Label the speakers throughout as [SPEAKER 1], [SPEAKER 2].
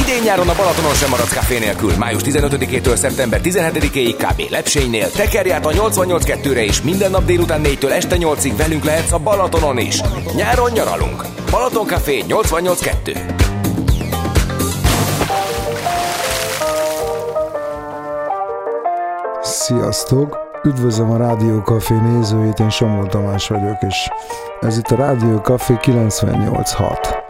[SPEAKER 1] Idén nyáron a Balatonon sem maradsz kávé nélkül. Május 15-től szeptember 17-éig kb. Lepsénynél. Tekerj át a 88.2-re és minden nap délután 4-től este 8-ig velünk lehetsz a Balatonon is. Nyáron nyaralunk. Balaton Café 88.2
[SPEAKER 2] Sziasztok! Üdvözlöm a Rádió Café nézőit, én Somor Tamás vagyok, és ez itt a Rádió Café 98.6.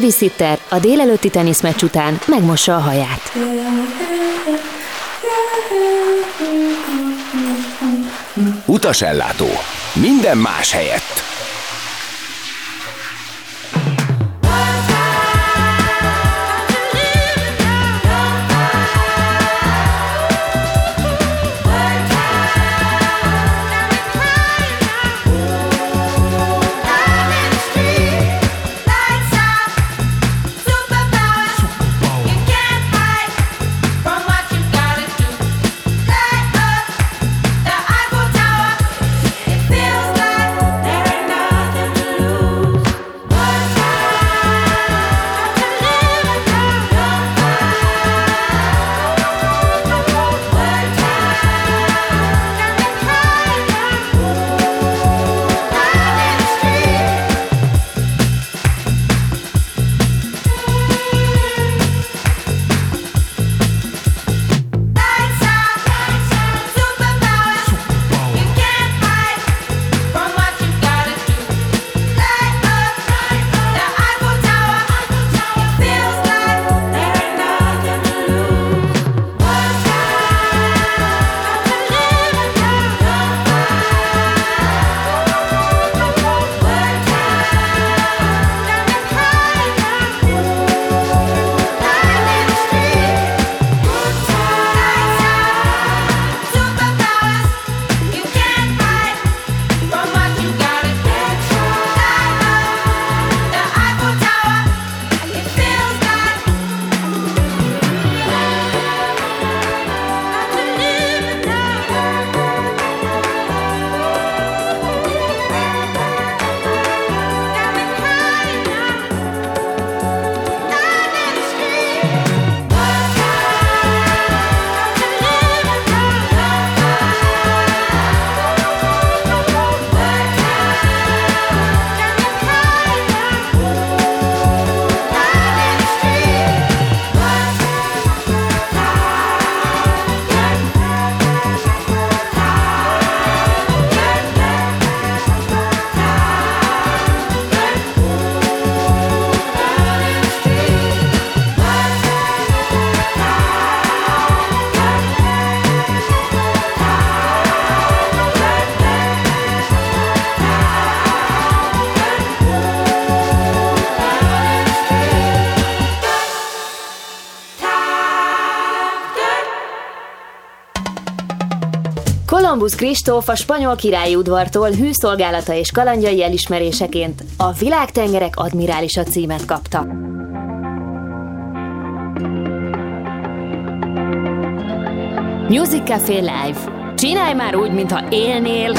[SPEAKER 3] babysitter a délelőtti teniszmeccs után megmossa a haját.
[SPEAKER 1] Utasellátó. Minden más helyett.
[SPEAKER 3] Kolumbusz Kristóf a spanyol királyi udvartól hűszolgálata és kalandjai elismeréseként a Világtengerek admirálisa címet kapta. Music Café Live. Csinálj már úgy, mintha élnél,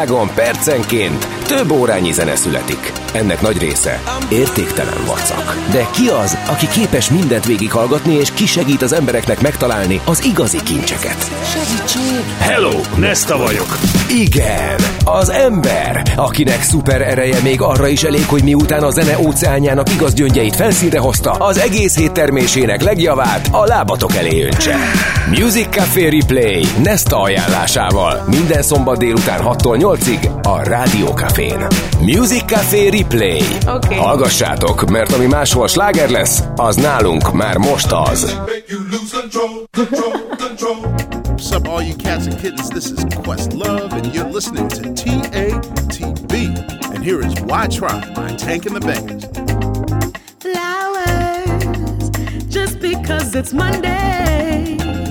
[SPEAKER 4] világon percenként több órányi zene születik. Ennek nagy része értéktelen vacak. De ki az, aki képes mindent végighallgatni és ki segít az embereknek megtalálni az igazi kincseket?
[SPEAKER 5] Segítség! Hello, Nesta vagyok.
[SPEAKER 4] Igen, az ember, akinek szuper ereje még arra is elég, hogy miután a zene óceánjának igaz gyöngyeit felszínre hozta, az egész hét termésének legjavát a lábatok elé öntse. Music Café Replay Nesta ajánlásával minden szombat délután 6-tól 8-ig a Rádió Cafén. Music Café Replay. Okay. Hallgassátok, mert ami máshol sláger lesz, az nálunk már most az.
[SPEAKER 6] What's up, all you cats and kittens? This is Questlove, and you're listening to TATB. And here is Why Try by Tank and the Bangers.
[SPEAKER 7] Flowers, just because it's Monday.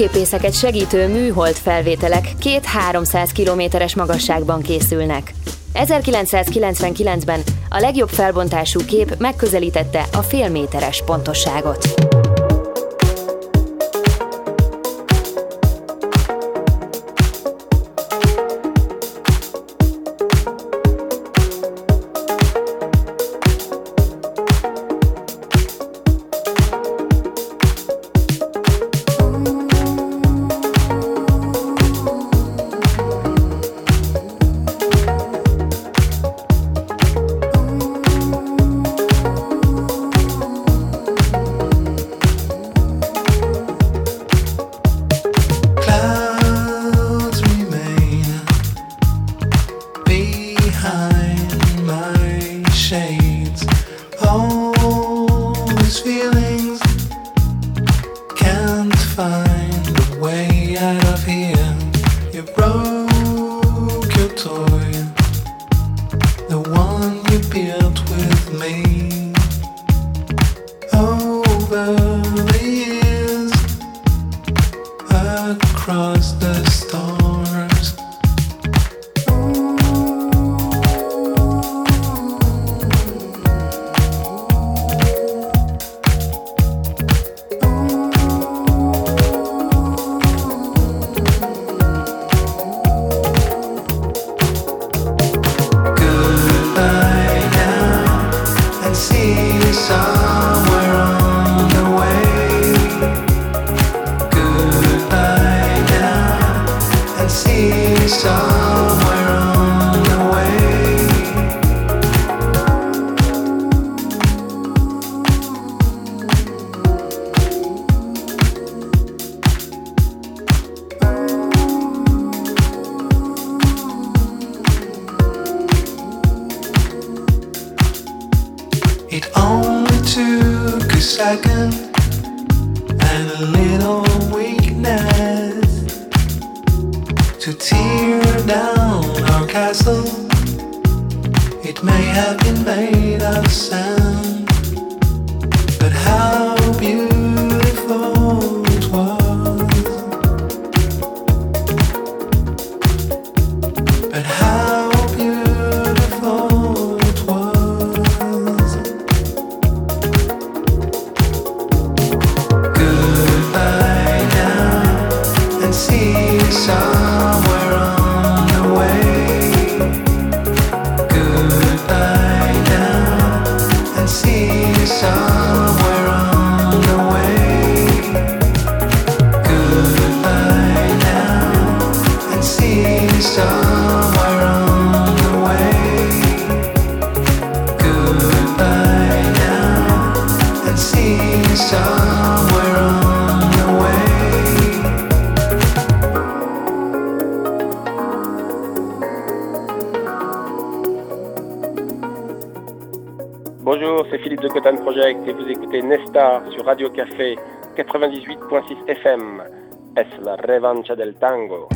[SPEAKER 8] Térképészeket segítő műhold felvételek két 300 kilométeres magasságban készülnek. 1999-ben a legjobb felbontású kép megközelítette a félméteres pontosságot.
[SPEAKER 9] 98.6 FM. Es la revancha del tango?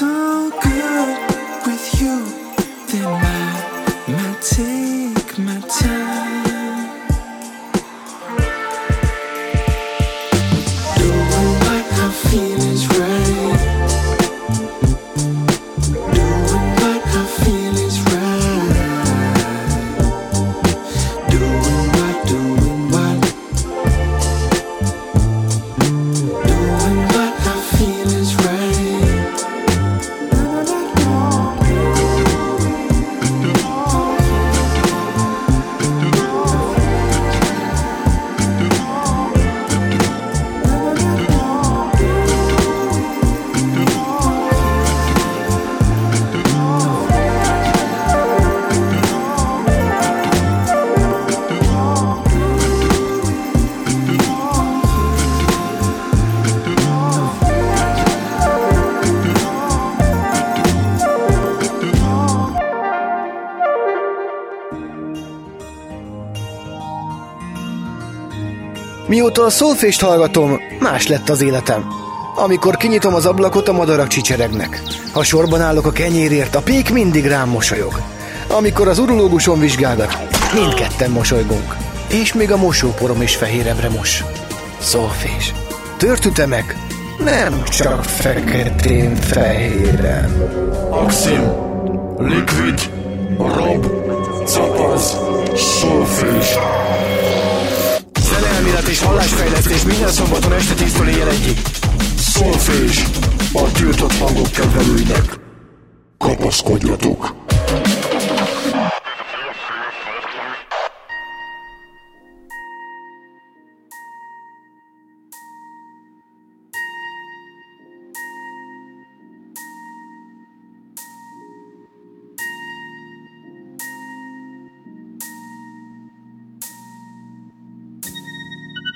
[SPEAKER 9] so good with you, then I my taste.
[SPEAKER 10] Mióta a szolfést hallgatom, más lett az életem. Amikor kinyitom az ablakot, a madarak csicseregnek. Ha sorban állok a kenyérért, a pék mindig rám mosolyog. Amikor az urológuson vizsgálgat, mindketten mosolygunk. És még a mosóporom is fehérebre mos. Szolfés. Törtütemek? Nem csak feketén fehéren.
[SPEAKER 11] Maxim, Liquid, Rob, Capaz, Szolfés
[SPEAKER 10] elmélet és hallásfejlesztés minden szombaton este 10-től éjjel egyig.
[SPEAKER 11] Szolfés, a tiltott hangok kedvelőinek. Kapaszkodjatok!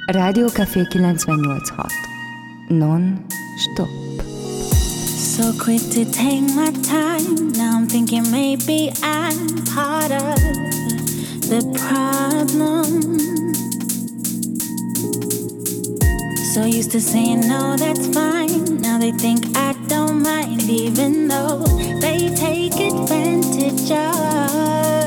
[SPEAKER 12] Rádió Café 98.6 Non-stop.
[SPEAKER 13] So quick to take my time. Now I'm thinking maybe I'm part of the problem. So used to saying no, that's fine. Now they think I don't mind Even though they take advantage of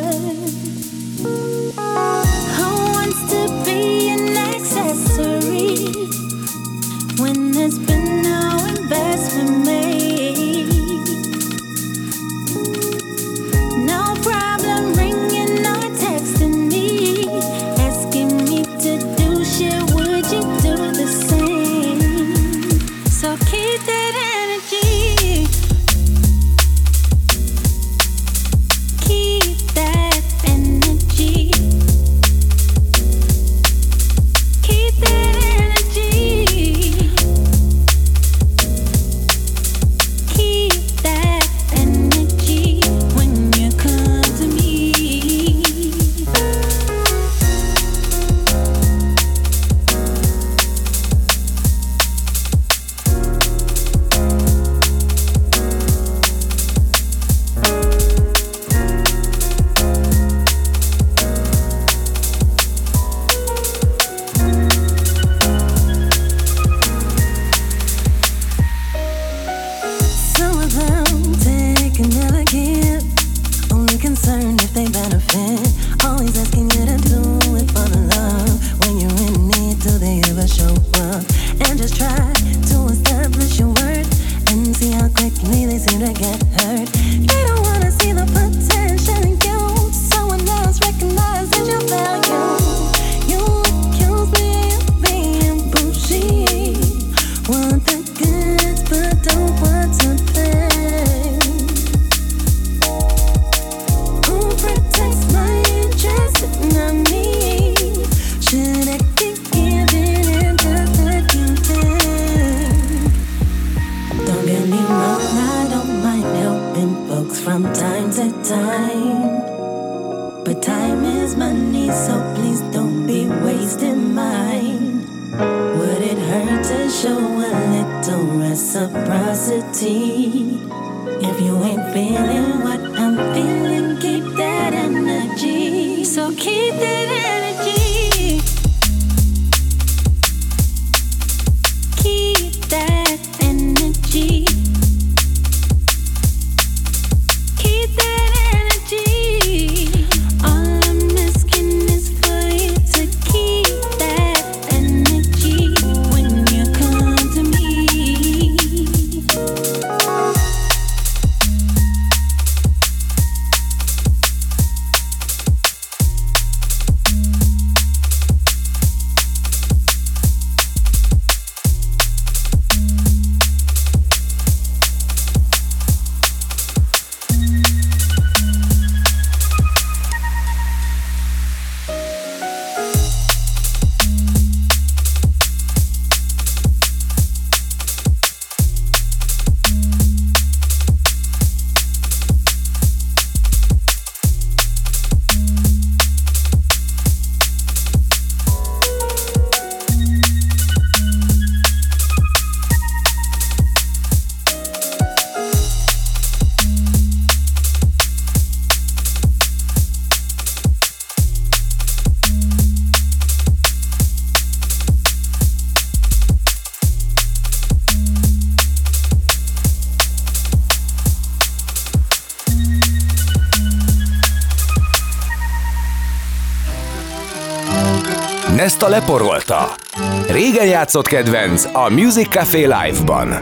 [SPEAKER 1] játszott kedvenc a Music Café Live-ban.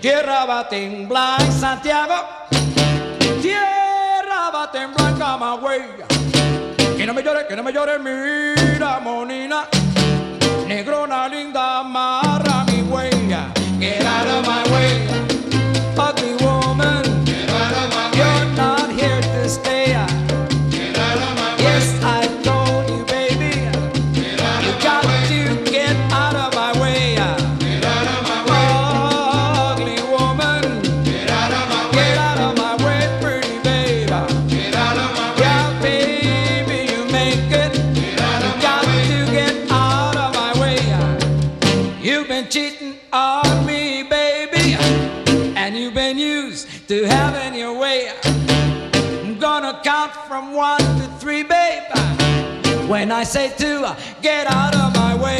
[SPEAKER 14] Tierra va temblar Santiago. Tierra va temblar Camagüey Que no me llores, que no me llores, mira monina. Negrona linda mar And I say to get out of my way.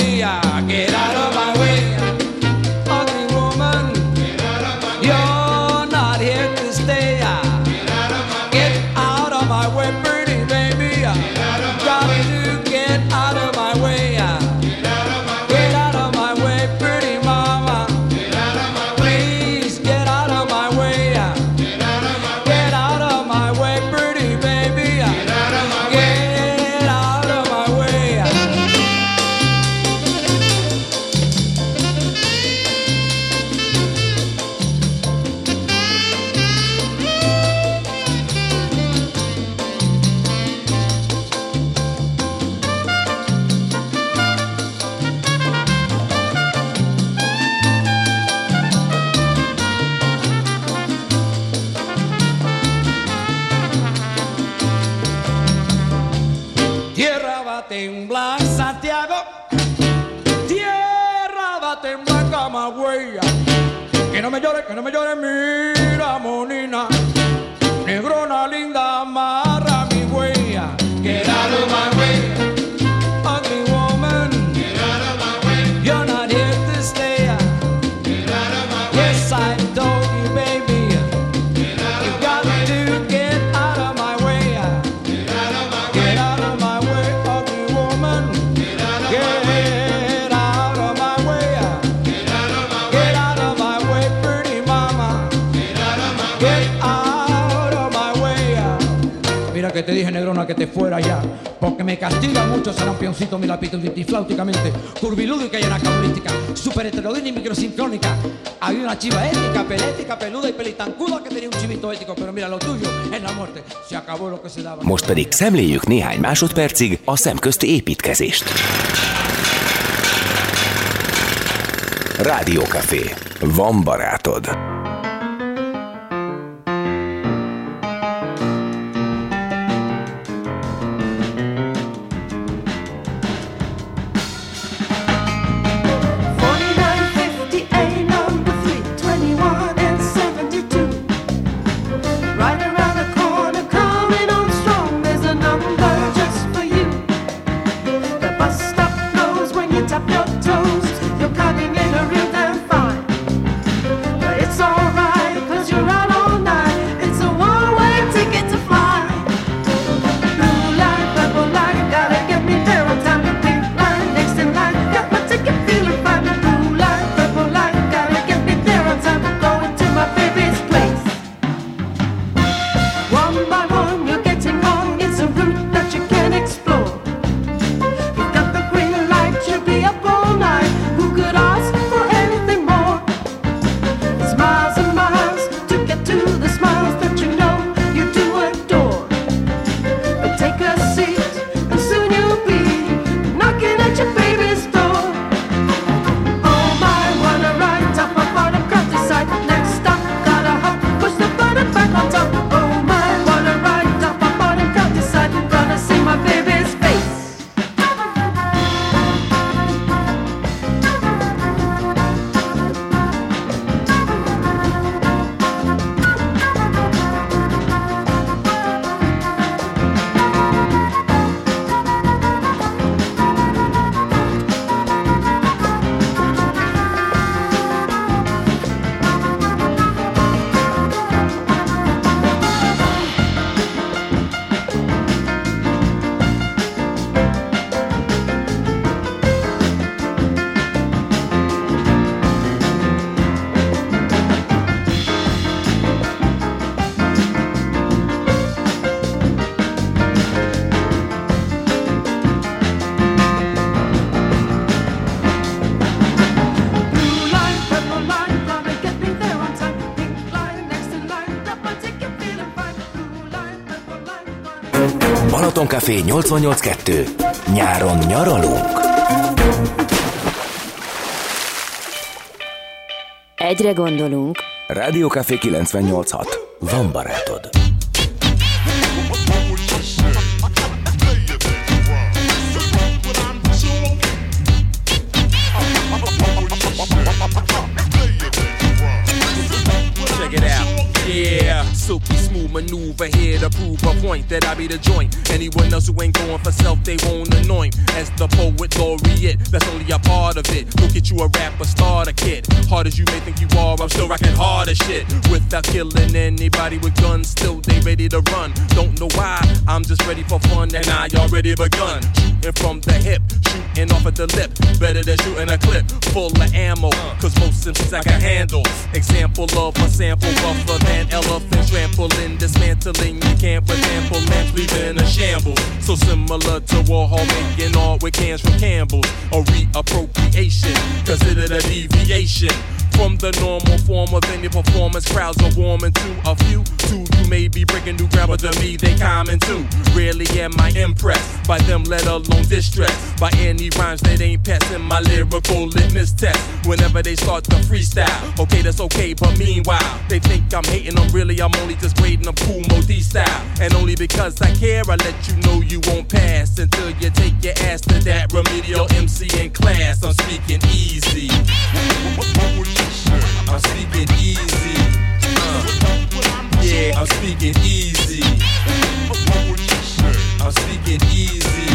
[SPEAKER 1] Most pedig szemléljük néhány másodpercig a szemközti építkezést. Rádiókafé. Van barátod. Café 88.2. Nyáron nyaralunk.
[SPEAKER 3] Egyre gondolunk.
[SPEAKER 1] Rádió Café 98.6. Van barátod.
[SPEAKER 15] Prove a point that I be the joint. Anyone else who ain't going for self, they won't anoint. As the poet laureate, that's only a part of it. Go get you a rapper starter kid. Hard as you may think you are, I'm still rocking hard as shit. Without killing anybody with guns, still they ready to run. Don't know why, I'm just ready for fun and I already begun. Shooting from the hip, shooting off at the lip. Better than shooting a clip full of ammo. Cause most MCs I can handle. Example of a sample rougher than elephant trampling, dismantling. You can't with ample lamps, leaving a shambles. So similar to Warhol making art with cans from Campbell's. A reappropriation, considered a deviation. From the normal form of any performance, crowds are warming to a few. Two, you may be breaking new ground, grammar to me, they common too. Rarely am I impressed by them, let alone distressed by any rhymes that ain't passing my lyrical litmus test. Whenever they start to freestyle, okay, that's okay, but meanwhile, they think I'm hating them. Really, I'm only just grading them cool mode style. And only because I care, I let you know you won't pass until you take your ass to that remedial MC in class. I'm speaking easy. I'm speaking easy. Uh, yeah, I'm speaking easy. I'm speaking easy.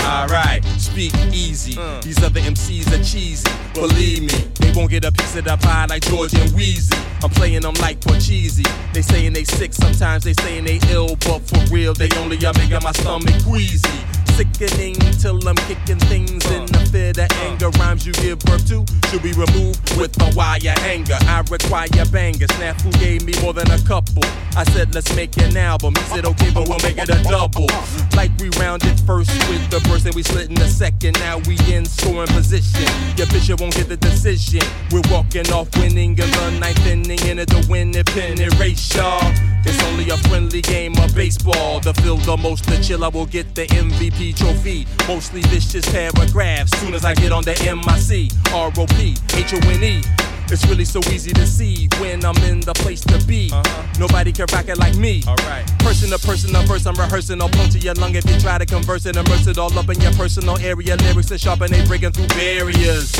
[SPEAKER 15] Uh, Alright, speak easy. These other MCs are cheesy. Believe me, they won't get a piece of the pie like George and Wheezy. I'm playing them like cheesy. They saying they sick, sometimes they saying they ill, but for real, they only are making my stomach queasy sickening till I'm kicking things in the fit of anger. Rhymes you give birth to should be removed with a wire hanger. I require bangers. Snafu gave me more than a couple. I said, let's make an album. He said, okay, but we'll make it a double. Like we rounded first with the first and we split in the second. Now we in scoring position. Your bishop won't get the decision. We're walking off winning in the ninth inning in it to win it, pin race, y'all. It's only a friendly game of baseball. The field the most, the chill, I will get the MVP trophy. Mostly vicious paragraphs. Soon as I get on the MIC, ROP, H-O-N-E. It's really so easy to see when I'm in the place to be. Uh-huh. Nobody can rock it like me. Alright. Person to person, a verse I'm rehearsing. I'll punch to your lung if you try to converse it. Immerse it all up in your personal area. Lyrics are sharp and they breaking through barriers.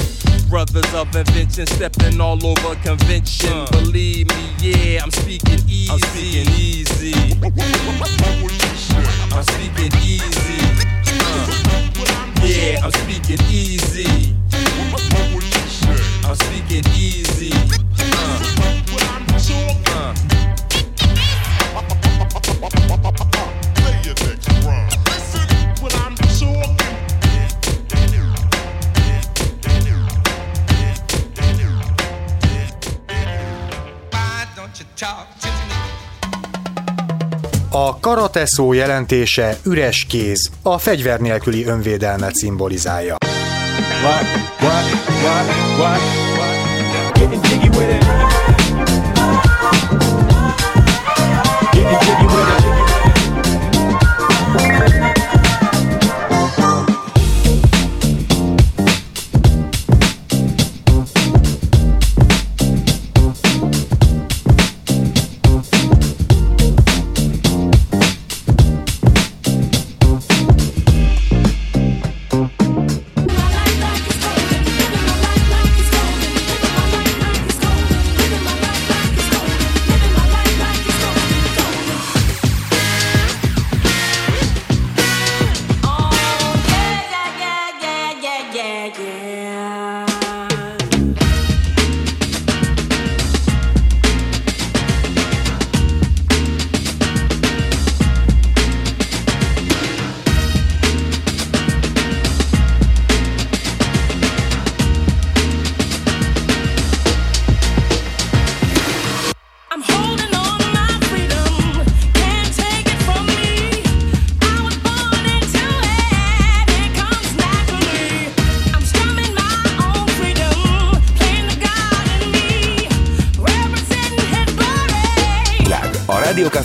[SPEAKER 15] Brothers of invention stepping all over convention. Uh. Believe me, yeah, I'm speaking easy. I'm speaking easy. I'm speaking easy it easy.
[SPEAKER 16] Szó jelentése üres kéz, a fegyver nélküli önvédelmet szimbolizálja.
[SPEAKER 17] What, what, what, what, what? Getting jiggy with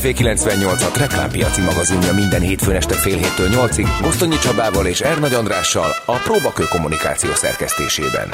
[SPEAKER 1] KF98 a reklámpiaci magazinja minden hétfőn este fél héttől nyolcig Gosztonyi Csabával és Ernagy Andrással a Próbakő kommunikáció szerkesztésében.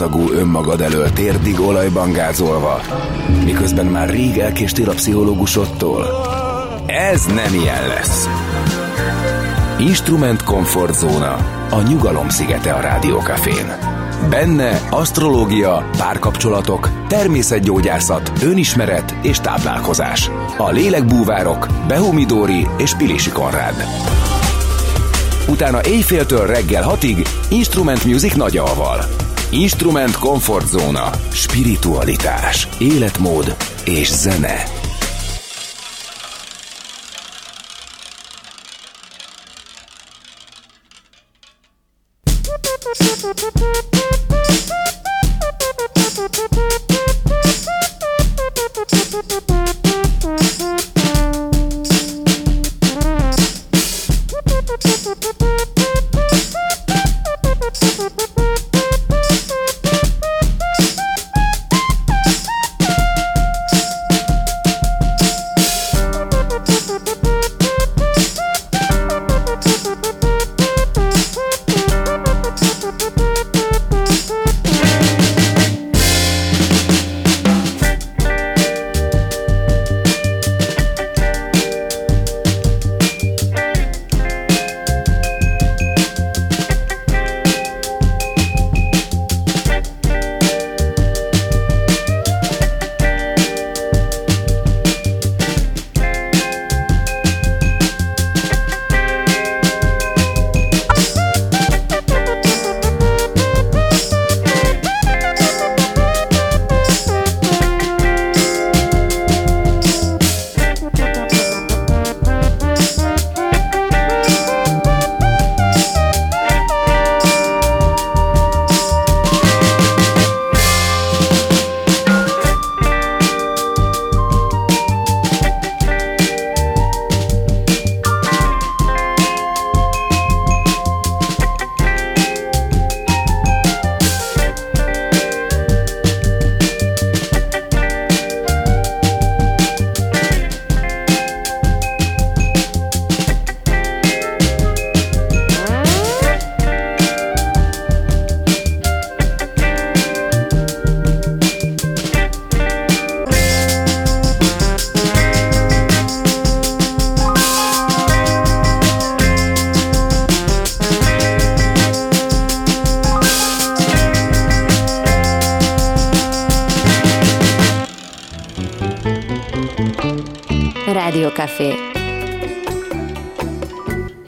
[SPEAKER 1] Vérszagú önmagad elől térdig olajban gázolva, miközben már rég elkéstél a pszichológusodtól. Ez nem ilyen lesz. Instrument Comfort Zóna, a nyugalom szigete a Rádiókafén. Benne asztrológia, párkapcsolatok, természetgyógyászat, önismeret és táplálkozás. A lélekbúvárok, Behumidóri és Pilisi Konrád. Utána éjféltől reggel hatig Instrument Music nagyalval. Instrument komfortzóna, spiritualitás, életmód és zene.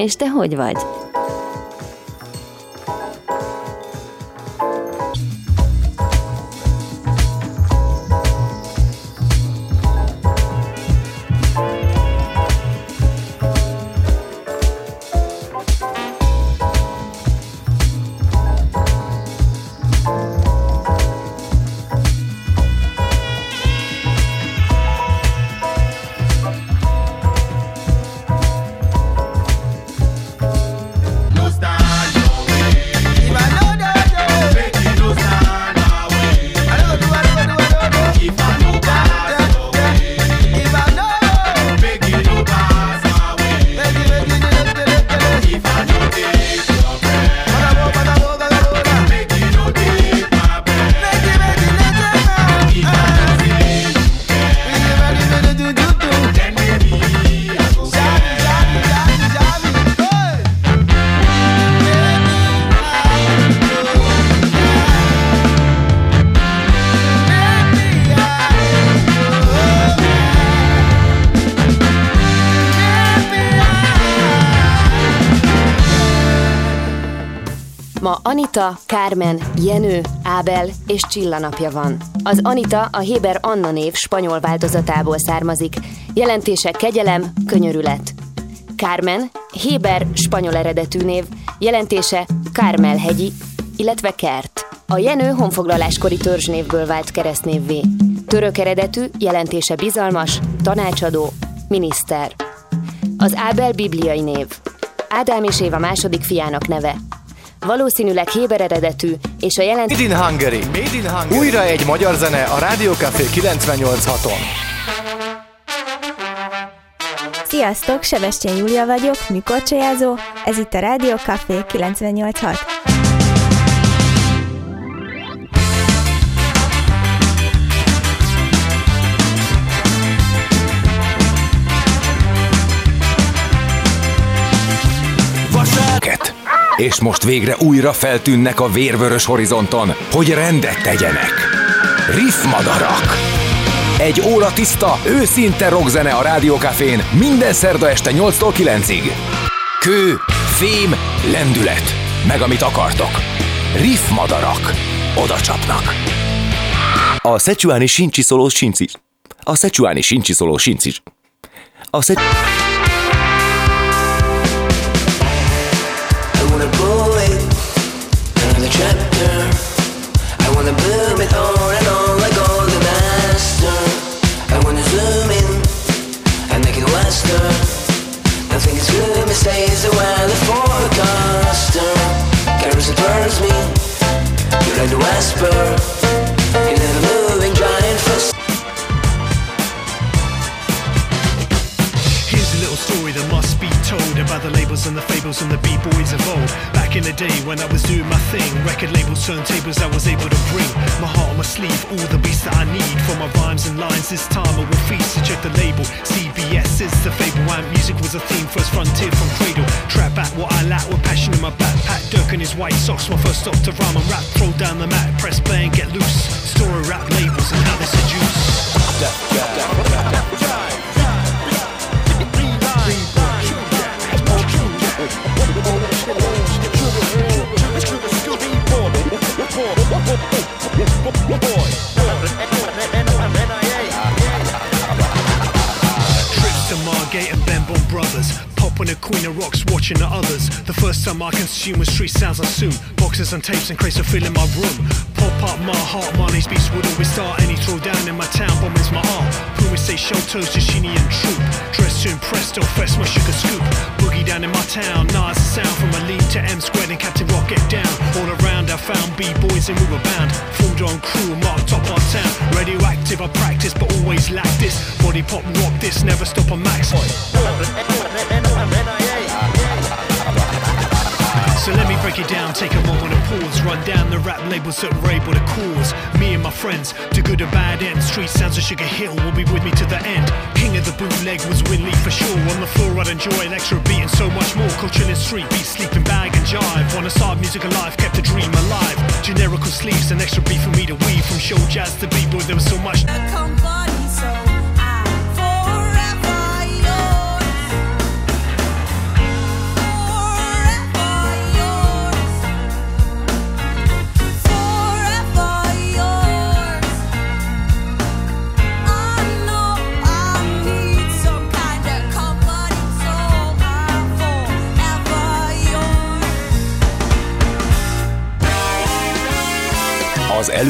[SPEAKER 18] És te hogy vagy? Anita, Carmen, Jenő, Ábel és Csilla napja van. Az Anita a Héber Anna név spanyol változatából származik, jelentése kegyelem, könyörület. Carmen, Héber spanyol eredetű név, jelentése Kármel hegyi, illetve kert. A Jenő honfoglaláskori törzsnévből vált keresztnévvé. Török eredetű, jelentése bizalmas, tanácsadó, miniszter. Az Ábel bibliai név. Ádám és Éva második fiának neve valószínűleg Héber eredetű, és a jelent...
[SPEAKER 10] Made in Hungary. Made in Hungary. Újra egy magyar zene a Rádió Café 98.6-on.
[SPEAKER 19] Sziasztok, Sebestyén Júlia vagyok, műkorcsajázó, ez itt a Rádió Café 98.6.
[SPEAKER 4] És most végre újra feltűnnek a vérvörös horizonton, hogy rendet tegyenek. Riffmadarak. Egy óra tiszta, őszinte rockzene a Rádiókafén minden szerda este 8-tól 9-ig. Kő, fém, lendület. Meg amit akartok. Riffmadarak. Oda csapnak. A Szecsuáni Sincsiszoló Sinci. A Szecsuáni Sincsiszoló Sinci. A Szecsuáni...
[SPEAKER 2] whisper
[SPEAKER 20] labels and the fables and the b-boys of old. Back in the day when I was doing my thing Record labels, turntables I was able to bring. My heart on my sleeve, all the beats that I need For my rhymes and lines. This time I will feast to check the label. CBS is the fable and music was a theme. First frontier from cradle. Trap back what I lack with passion in my backpack. Dirk and his white socks my first stop to rhyme and rap. Throw down the mat, press play and get loose. Story rap labels and how they seduce time I consume street sounds I assume. Boxes and tapes and crates are filling my room. Pop up my heart, Marley's beats would always start. Any throw down in my town, bomb is my art. Say show toes to Shinny and Troop. Dressed to impress, don't fess my sugar scoop. Boogie down in my town, Nas the sound from a lead to M squared and Captain Rock get down. All around I found B-boys and we were bound. Formed on crew, marked top our town. Radioactive, I practice, but always lack this. Body pop rock this, never stop a max. So let me break it down, take a moment to pause. Run down the rap labels that were able to cause Me and my friends, to good or bad end. Street sounds of Sugar Hill will be with me to the end. King of the bootleg was Winley for sure. On the floor I'd enjoy an extra beat and so much more. Culture in street beat, sleeping bag and jive. Wanna start music alive, kept the dream alive. Generical sleeves, an extra beat for me to weave. From show jazz to b-boy, there was so much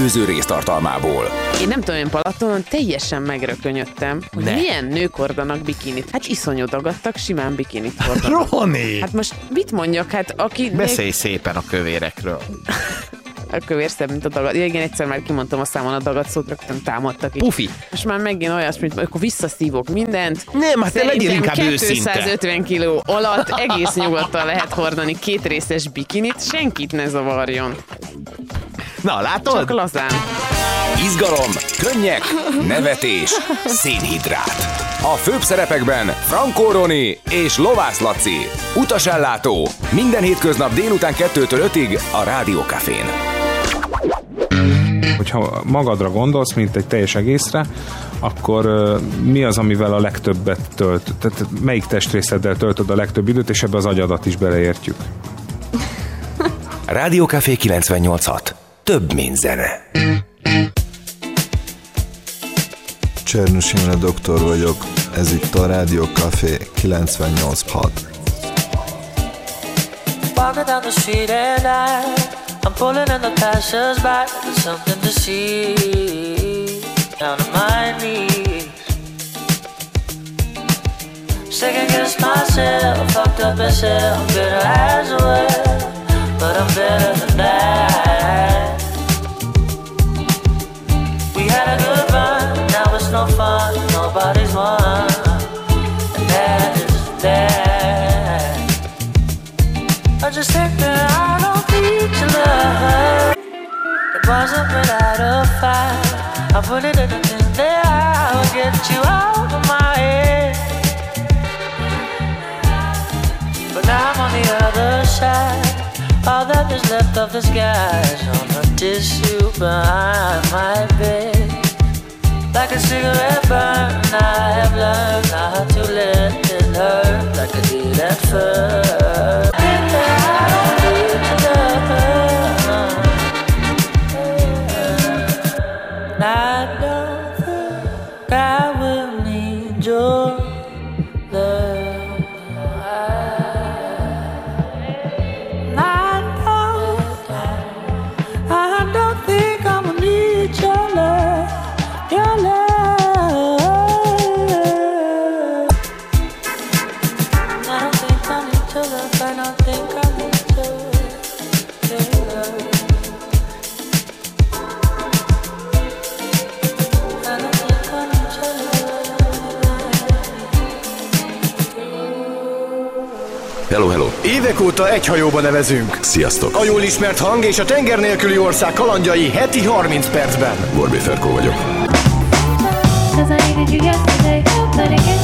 [SPEAKER 4] előző rész tartalmából.
[SPEAKER 21] Én nem tudom, én Palatonon teljesen megrökönyödtem, hogy
[SPEAKER 4] Ne.
[SPEAKER 21] milyen nők hordanak bikinit. Hát iszonyú dagadtak, simán bikinit hordanak.
[SPEAKER 16] Roni!
[SPEAKER 21] Hát most mit mondjak? Hát aki...
[SPEAKER 16] Beszélj szépen a kövérekről.
[SPEAKER 21] A kövér szebb, mint a dagad. Ja, igen, egyszer már kimondtam a számon a dagad szót, rögtön támadtak.
[SPEAKER 16] Pufi.
[SPEAKER 21] Most már megint olyasmit, akkor visszaszívok mindent.
[SPEAKER 16] Nem, hát te legyél inkább őszinte.
[SPEAKER 21] 250 kiló alatt egész nyugodtan lehet hordani két részes bikinit, senkit ne zavarjon.
[SPEAKER 16] Na, látod?
[SPEAKER 21] Csak lazán.
[SPEAKER 4] Izgalom, könnyek, nevetés, szénhidrát. A főbb szerepekben Frankó Roni és Lovász Laci. Utasellátó. Minden hétköznap délután 2-től 5-ig a Rádiókafén.
[SPEAKER 20] Hogyha magadra gondolsz, mint egy teljes egészre, akkor mi az, amivel a legtöbbet tölt? Tehát melyik testrészeddel töltöd a legtöbb időt, és ebbe az agyadat is beleértjük?
[SPEAKER 4] Rádiókafé 98.6. Több, mint zene.
[SPEAKER 22] Csernus Imre doktor vagyok, ez itt a Rádió Café 98.6.
[SPEAKER 23] Walking down the street I'm pulling in the passers-by. There's something to see down on my knees. Second guess myself, fucked up I'm bitter as well, but I'm better a. I put it in the thing that I would get you out of my head. But now I'm on the other side. All that is left of the skies on a tissue behind my bed. Like a cigarette burn, I have learned not to let it hurt like I did at first. I don't need your love. I don't think I
[SPEAKER 10] Évek óta egy hajóba nevezünk.
[SPEAKER 4] Sziasztok.
[SPEAKER 10] A jól ismert hang és a tenger nélküli ország kalandjai heti 30 percben.
[SPEAKER 4] Borbé Ferkó vagyok.
[SPEAKER 13] Cause I needed you yesterday, but again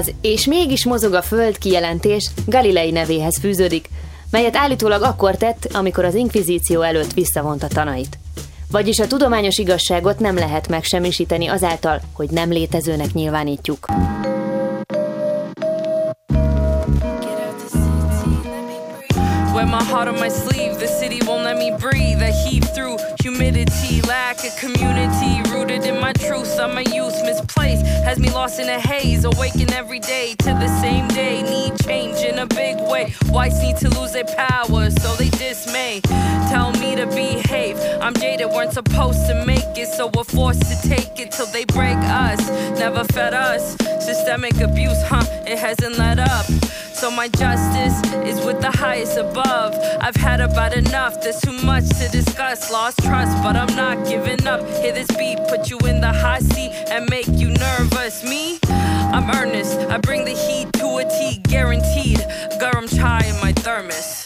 [SPEAKER 3] Az és mégis mozog a föld kijelentés Galilei nevéhez fűződik, melyet állítólag akkor tett, amikor az inkvizíció előtt visszavonta tanait. Vagyis a tudományos igazságot nem lehet megsemmisíteni azáltal, hogy nem létezőnek nyilvánítjuk.
[SPEAKER 24] Heart on my sleeve, the city won't let me breathe. I heave through humidity, lack of community, rooted in my truth. I'm a youth misplaced, has me lost in a haze. Awaken every day to the same day, need change in a big way. Whites need to lose their power, so they dismay. Tell me to behave. I'm jaded, weren't supposed to make it, so we're forced to take it till they break us. Never fed us. Systemic abuse, huh? It hasn't let up. So my justice is with the highest above. I've had about enough, there's too much to discuss. Lost trust, but I'm not giving up. Hear this beat, put you in the hot seat and make you nervous. Me? I'm earnest, I bring the heat to a T, guaranteed. Garam chai in my thermos.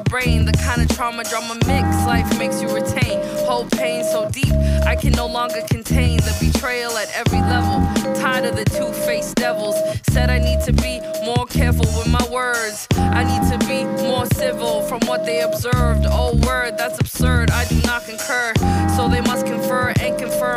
[SPEAKER 24] my brain. The kind of trauma drama mix life makes you retain. Hold pain so deep, I can no longer contain the betrayal at every level. Tired of the two faced devils. Said I need to be more careful with my words. I need to be more civil from what they observed. Oh, word, that's absurd. I do not concur. So they must confer and confirm.